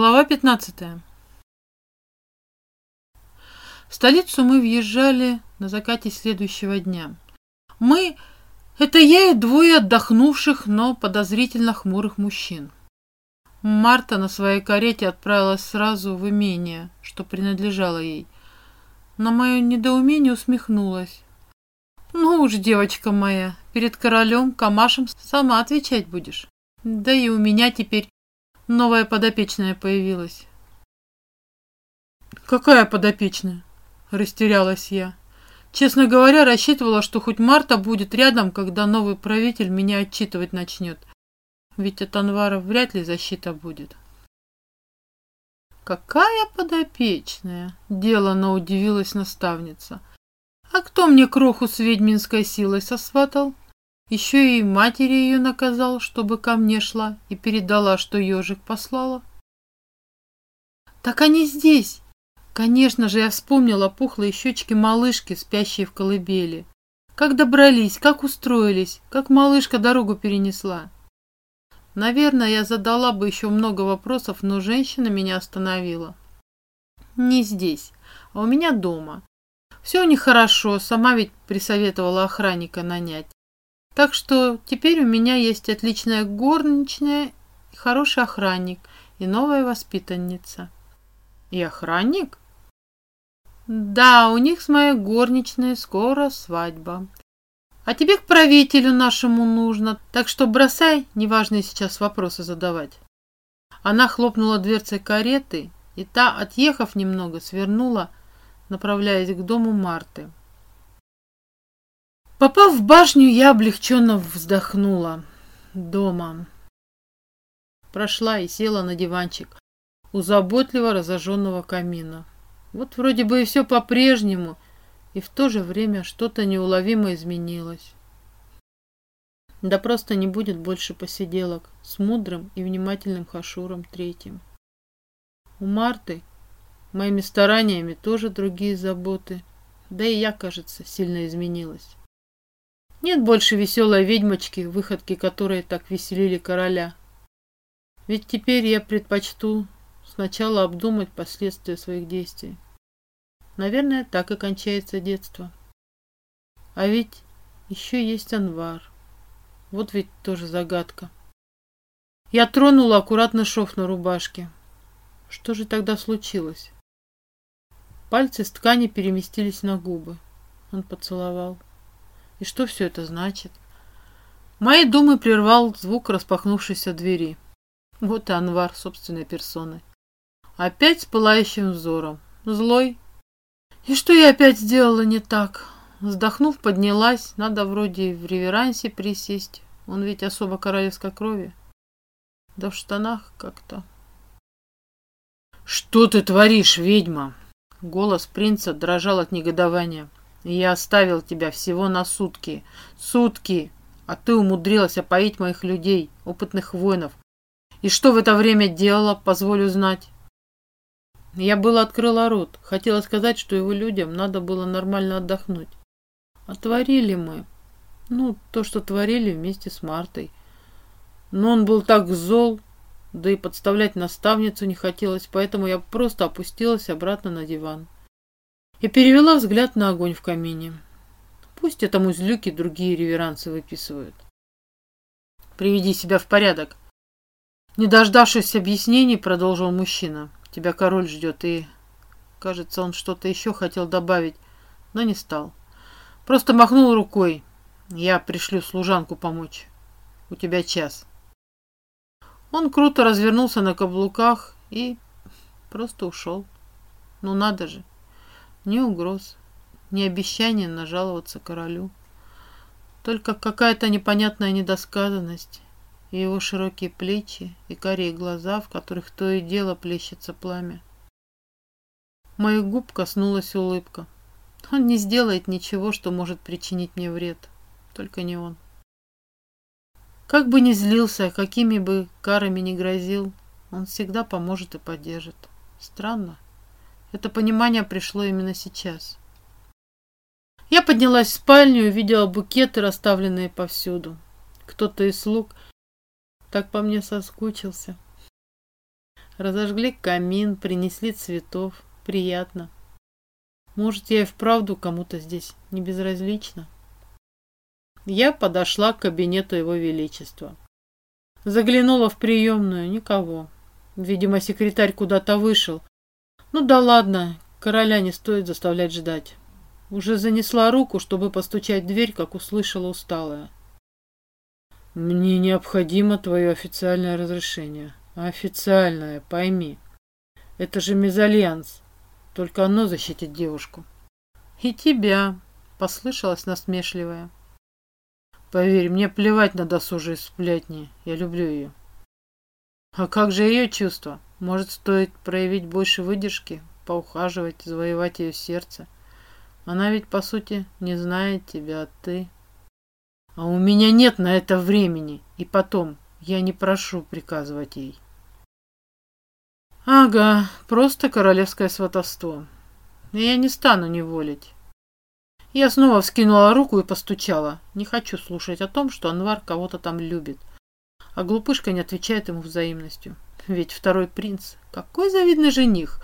Глава 15. В столицу мы въезжали на закате следующего дня. Мы — это я и двое отдохнувших, но подозрительно хмурых мужчин. Марта на своей карете отправилась сразу в имение, что принадлежало ей. На мое недоумение усмехнулась. «Ну уж, девочка моя, перед королем Камашем сама отвечать будешь. Да и у меня теперь новая подопечная появилась. «Какая подопечная?» – растерялась я. Честно говоря, рассчитывала, что хоть Марта будет рядом, когда новый правитель меня отчитывать начнет. Ведь от Анвара вряд ли защита будет. «Какая подопечная?» – делано удивилась наставница. «А кто мне кроху с ведьминской силой сосватал?» Еще и матери ее наказал, чтобы ко мне шла и передала, что ежик послала. Так они здесь. Конечно же, я вспомнила пухлые щечки малышки, спящие в колыбели. Как добрались, как устроились, как малышка дорогу перенесла. Наверное, я задала бы еще много вопросов, но женщина меня остановила. Не здесь, а у меня дома. Все у них хорошо, сама ведь присоветовала охранника нанять. Так что теперь у меня есть отличная горничная, хороший охранник и новая воспитанница. И охранник? Да, у них с моей горничной скоро свадьба. А тебе к правителю нашему нужно, так что бросай неважные сейчас вопросы задавать. Она хлопнула дверцей кареты, и та, отъехав немного, свернула, направляясь к дому Марты. Попав в башню, я облегченно вздохнула. Дома. Прошла и села на диванчик у заботливо разожженного камина. Вот вроде бы и все по-прежнему, и в то же время что-то неуловимо изменилось. Да просто не будет больше посиделок с мудрым и внимательным Хашуром Третьим. У Марты моими стараниями тоже другие заботы, да и я, кажется, сильно изменилась. Нет больше веселой ведьмочки, выходки которой так веселили короля. Ведь теперь я предпочту сначала обдумать последствия своих действий. Наверное, так и кончается детство. А ведь еще есть Анвар. Вот ведь тоже загадка. Я тронула аккуратно шов на рубашке. Что же тогда случилось? Пальцы с ткани переместились на губы. Он поцеловал. И что все это значит? Мои думы прервал звук распахнувшейся двери. Вот и Анвар собственной персоной. Опять с пылающим взором. Злой. И что я опять сделала не так? Вздохнув, поднялась. Надо вроде в реверансе присесть. Он ведь особо королевской крови. Да в штанах как-то. «Что ты творишь, ведьма?» Голос принца дрожал от негодования. Я оставил тебя всего на сутки. Сутки! А ты умудрилась опоить моих людей, опытных воинов. И что в это время делала, позволю знать? Я было открыла рот. Хотела сказать, что его людям надо было нормально отдохнуть. А творили мы. Ну, то, что творили вместе с Мартой. Но он был так зол, да и подставлять наставницу не хотелось, поэтому я просто опустилась обратно на диван и перевела взгляд на огонь в камине. Пусть этому злюки другие реверансы выписывают. Приведи себя в порядок. Не дождавшись объяснений, продолжил мужчина. Тебя король ждет, и... Кажется, он что-то еще хотел добавить, но не стал. Просто махнул рукой. Я пришлю служанку помочь. У тебя час. Он круто развернулся на каблуках и просто ушел. Ну надо же. Ни угроз, ни обещания нажаловаться королю. Только какая-то непонятная недосказанность и его широкие плечи и карие глаза, в которых то и дело плещется пламя. Моих губ коснулась улыбка. Он не сделает ничего, что может причинить мне вред. Только не он. Как бы ни злился, какими бы карами ни грозил, он всегда поможет и поддержит. Странно. Это понимание пришло именно сейчас. Я поднялась в спальню и увидела букеты, расставленные повсюду. Кто-то из слуг так по мне соскучился. Разожгли камин, принесли цветов. Приятно. Может, я и вправду кому-то здесь не безразлична? Я подошла к кабинету его величества. Заглянула в приемную. Никого. Видимо, секретарь куда-то вышел. Ну да ладно, короля не стоит заставлять ждать. Уже занесла руку, чтобы постучать в дверь, как услышала усталая. Мне необходимо твое официальное разрешение. Официальное, пойми. Это же мезальянс. Только оно защитит девушку. И тебя, послышалось насмешливое. Поверь, мне плевать на досужие сплетни. Я люблю ее. А как же ее чувства? Может, стоит проявить больше выдержки, поухаживать, завоевать ее сердце? Она ведь, по сути, не знает тебя, а ты... А у меня нет на это времени. И потом, я не прошу приказывать ей. Ага, просто королевское сватовство. Я не стану неволить. Я снова вскинула руку и постучала. Не хочу слушать о том, что Анвар кого-то там любит. А глупышка не отвечает ему взаимностью. Ведь второй принц, какой завидный жених,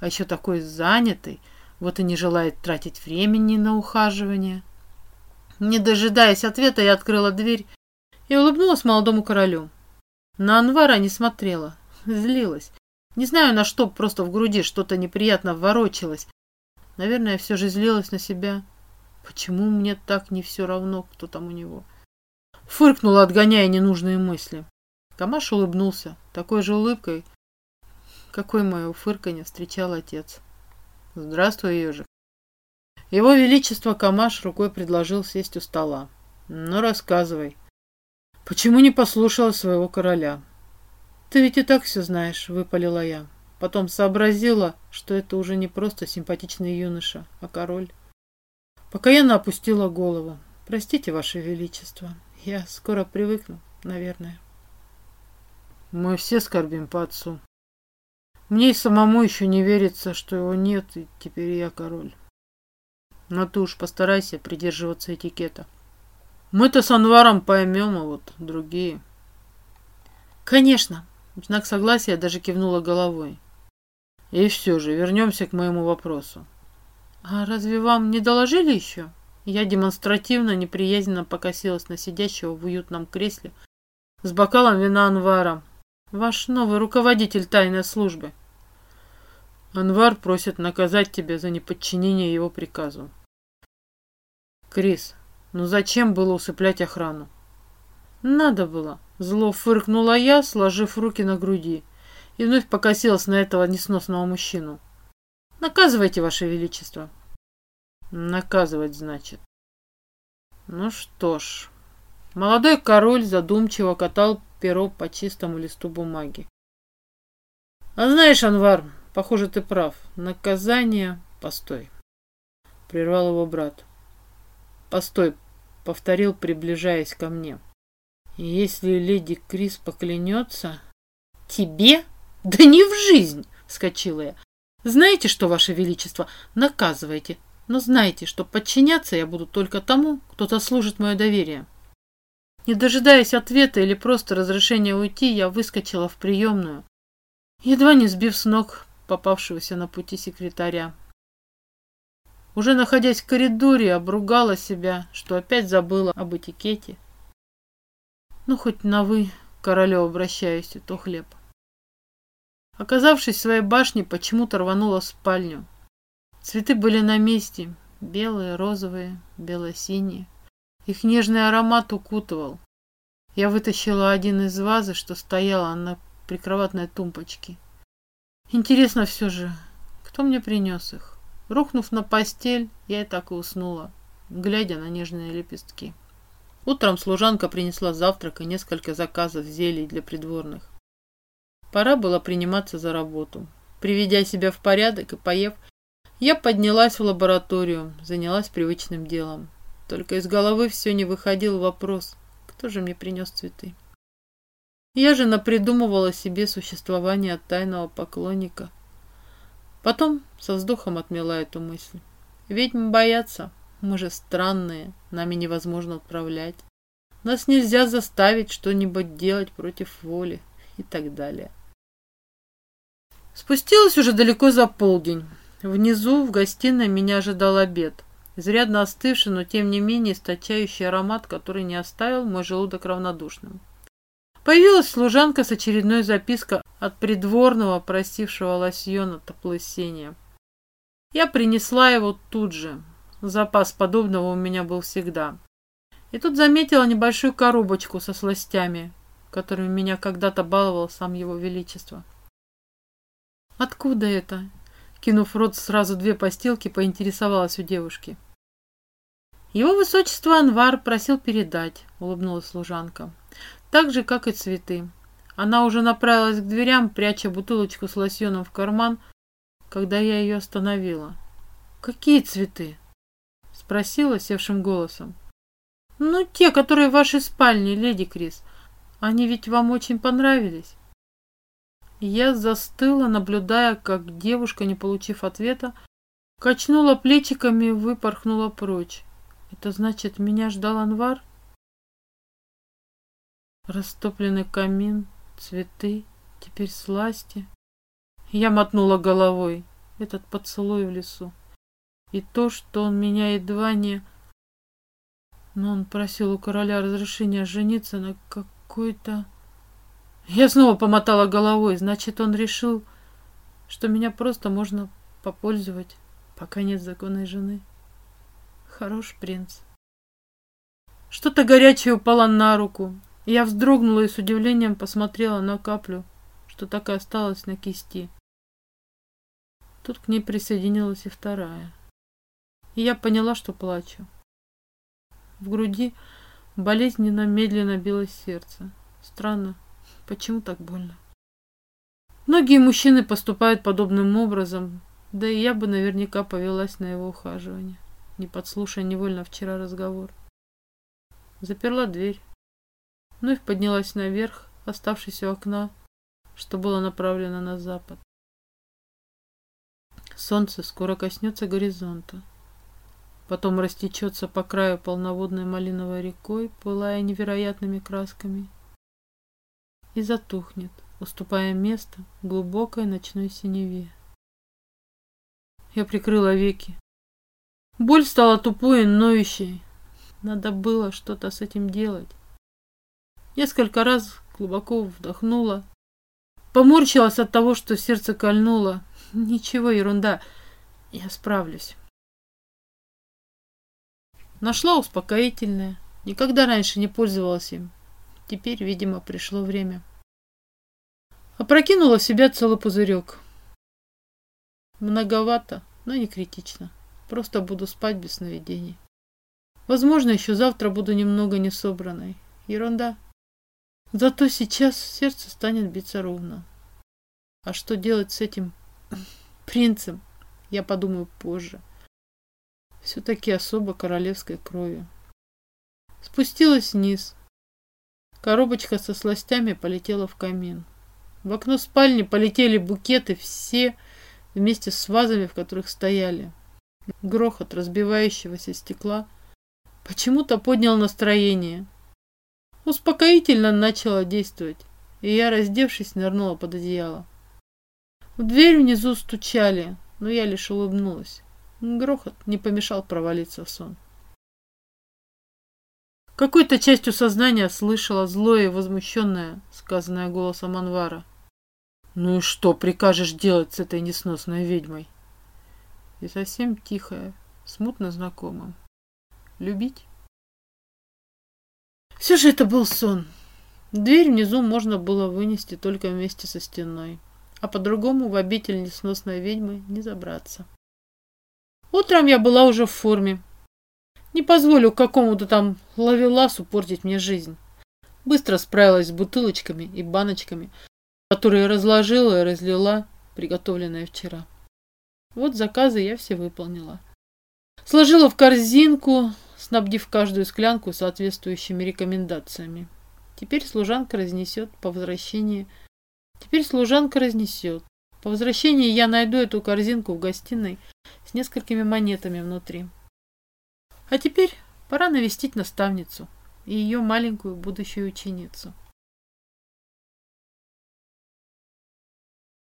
а еще такой занятый, вот и не желает тратить времени на ухаживание. Не дожидаясь ответа, я открыла дверь и улыбнулась молодому королю. На Анвара не смотрела, злилась. Не знаю на что, просто в груди что-то неприятно ворочалось. Наверное, все же злилась на себя. Почему мне так не все равно, кто там у него? Фыркнула, отгоняя ненужные мысли. Камаш улыбнулся, такой же улыбкой, какой мое фырканье встречал отец. Здравствуй, ежик. Его Величество Камаш рукой предложил сесть у стола. Ну, рассказывай. Почему не послушала своего короля? Ты ведь и так все знаешь, выпалила я. Потом сообразила, что это уже не просто симпатичный юноша, а король. Пока я опустила голову. Простите, Ваше Величество. Я скоро привыкну, наверное. Мы все скорбим по отцу. Мне и самому еще не верится, что его нет, и теперь я король. Но ты уж постарайся придерживаться этикета. Мы-то с Анваром поймем, а вот другие... Конечно. В знак согласия даже кивнула головой. И все же, вернемся к моему вопросу. А разве вам не доложили еще? Я демонстративно, неприязненно покосилась на сидящего в уютном кресле с бокалом вина Анвара. Ваш новый руководитель тайной службы. Анвар просит наказать тебя за неподчинение его приказу. Крис, ну зачем было усыплять охрану? Надо было. Зло фыркнула я, сложив руки на груди, и вновь покосилась на этого несносного мужчину. Наказывайте, Ваше Величество. Наказывать, значит. Ну что ж. Молодой король задумчиво катал перо по чистому листу бумаги. А знаешь, Анвар, похоже, ты прав. Наказание... Постой. Прервал его брат. «Постой», — повторил, приближаясь ко мне. «Если леди Крис поклянется...» «Тебе? Да не в жизнь!» — вскочила я. «Знаете что, Ваше Величество, наказывайте, но знайте, что подчиняться я буду только тому, кто заслужит мое доверие». Не дожидаясь ответа или просто разрешения уйти, я выскочила в приемную, едва не сбив с ног попавшегося на пути секретаря. Уже находясь в коридоре, обругала себя, что опять забыла об этикете. Ну, хоть на «вы» королю обращаюсь, и то хлеб. Оказавшись в своей башне, почему-то рванула в спальню. Цветы были на месте. Белые, розовые, бело-синие. Их нежный аромат укутывал. Я вытащила один из вазы, что стояла на прикроватной тумбочке. Интересно все же, кто мне принес их? Рухнув на постель, я и так и уснула, глядя на нежные лепестки. Утром служанка принесла завтрак и несколько заказов зелий для придворных. Пора было приниматься за работу. Приведя себя в порядок и поев, я поднялась в лабораторию, занялась привычным делом. Только из головы все не выходил вопрос, кто же мне принес цветы. Я же напридумывала себе существование тайного поклонника – Потом со вздохом отмела эту мысль. Ведьмы боятся, мы же странные, нами невозможно отправлять. Нас нельзя заставить что-нибудь делать против воли и так далее. Спустилась уже далеко за полдень. Внизу, в гостиной, меня ожидал обед. Изрядно остывший, но тем не менее источающий аромат, который не оставил мой желудок равнодушным. Появилась служанка с очередной запиской от придворного, просившего лосьона топлысения. Я принесла его тут же. Запас подобного у меня был всегда. И тут заметила небольшую коробочку со сластями, которыми меня когда-то баловал сам его величество. «Откуда это?» Кинув в рот сразу две постилки, поинтересовалась у девушки. «Его высочество Анвар просил передать», — улыбнулась служанка. «Так же, как и цветы». Она уже направилась к дверям, пряча бутылочку с лосьоном в карман, когда я ее остановила. «Какие цветы?» — спросила севшим голосом. «Ну, те, которые в вашей спальне, леди Крис. Они ведь вам очень понравились». Я застыла, наблюдая, как девушка, не получив ответа, качнула плечиками и выпорхнула прочь. Это значит, меня ждал Анвар? Растопленный камин, цветы, теперь сласти. Я мотнула головой. Этот поцелуй в лесу. И то, что он меня едва не... Но он просил у короля разрешения жениться на какой-то... Я снова помотала головой. Значит, он решил, что меня просто можно попользовать, пока нет законной жены. Хорош принц. Что-то горячее упало на руку. Я вздрогнула и с удивлением посмотрела на каплю, что так и осталась на кисти. Тут к ней присоединилась и вторая. И я поняла, что плачу. В груди болезненно медленно билось сердце. Странно, почему так больно? Многие мужчины поступают подобным образом, да и я бы наверняка повелась на его ухаживание, не подслушая невольно вчера разговор. Заперла дверь. Вновь поднялась наверх, оставшись у окна, что было направлено на запад. Солнце скоро коснется горизонта. Потом растечется по краю полноводной малиновой рекой, пылая невероятными красками. И затухнет, уступая место глубокой ночной синеве. Я прикрыла веки. Боль стала тупой и ноющей. Надо было что-то с этим делать. Несколько раз глубоко вдохнула. Поморщилась от того, что сердце кольнуло. Ничего, ерунда. Я справлюсь. Нашла успокоительное. Никогда раньше не пользовалась им. Теперь, видимо, пришло время. Опрокинула в себя целый пузырек. Многовато, но не критично. Просто буду спать без сновидений. Возможно, еще завтра буду немного несобранной. Ерунда. Зато сейчас сердце станет биться ровно. А что делать с этим принцем, я подумаю позже все-таки особо королевской крови. Спустилась вниз. Коробочка со сластями полетела в камин. В окно спальни полетели букеты, все вместе с вазами, в которых стояли. Грохот разбивающегося стекла почему-то поднял настроение. Успокоительно начало действовать, и я, раздевшись, нырнула под одеяло. В дверь внизу стучали, но я лишь улыбнулась. Грохот не помешал провалиться в сон. Какой-то частью сознания слышала злое и возмущенное, сказанное голосом Анвара. «Ну и что прикажешь делать с этой несносной ведьмой?» И совсем тихая, смутно знакомым. «Любить?» Все же это был сон. Дверь внизу можно было вынести только вместе со стеной, а по-другому в обитель несносной ведьмы не забраться. Утром я была уже в форме. Не позволю какому-то там лавеласу портить мне жизнь. Быстро справилась с бутылочками и баночками, которые разложила и разлила, приготовленные вчера. Вот заказы я все выполнила. Сложила в корзинку, снабдив каждую склянку соответствующими рекомендациями. Теперь служанка разнесет по возвращении. Теперь служанка разнесет. По возвращении я найду эту корзинку в гостиной с несколькими монетами внутри. А теперь пора навестить наставницу и ее маленькую будущую ученицу.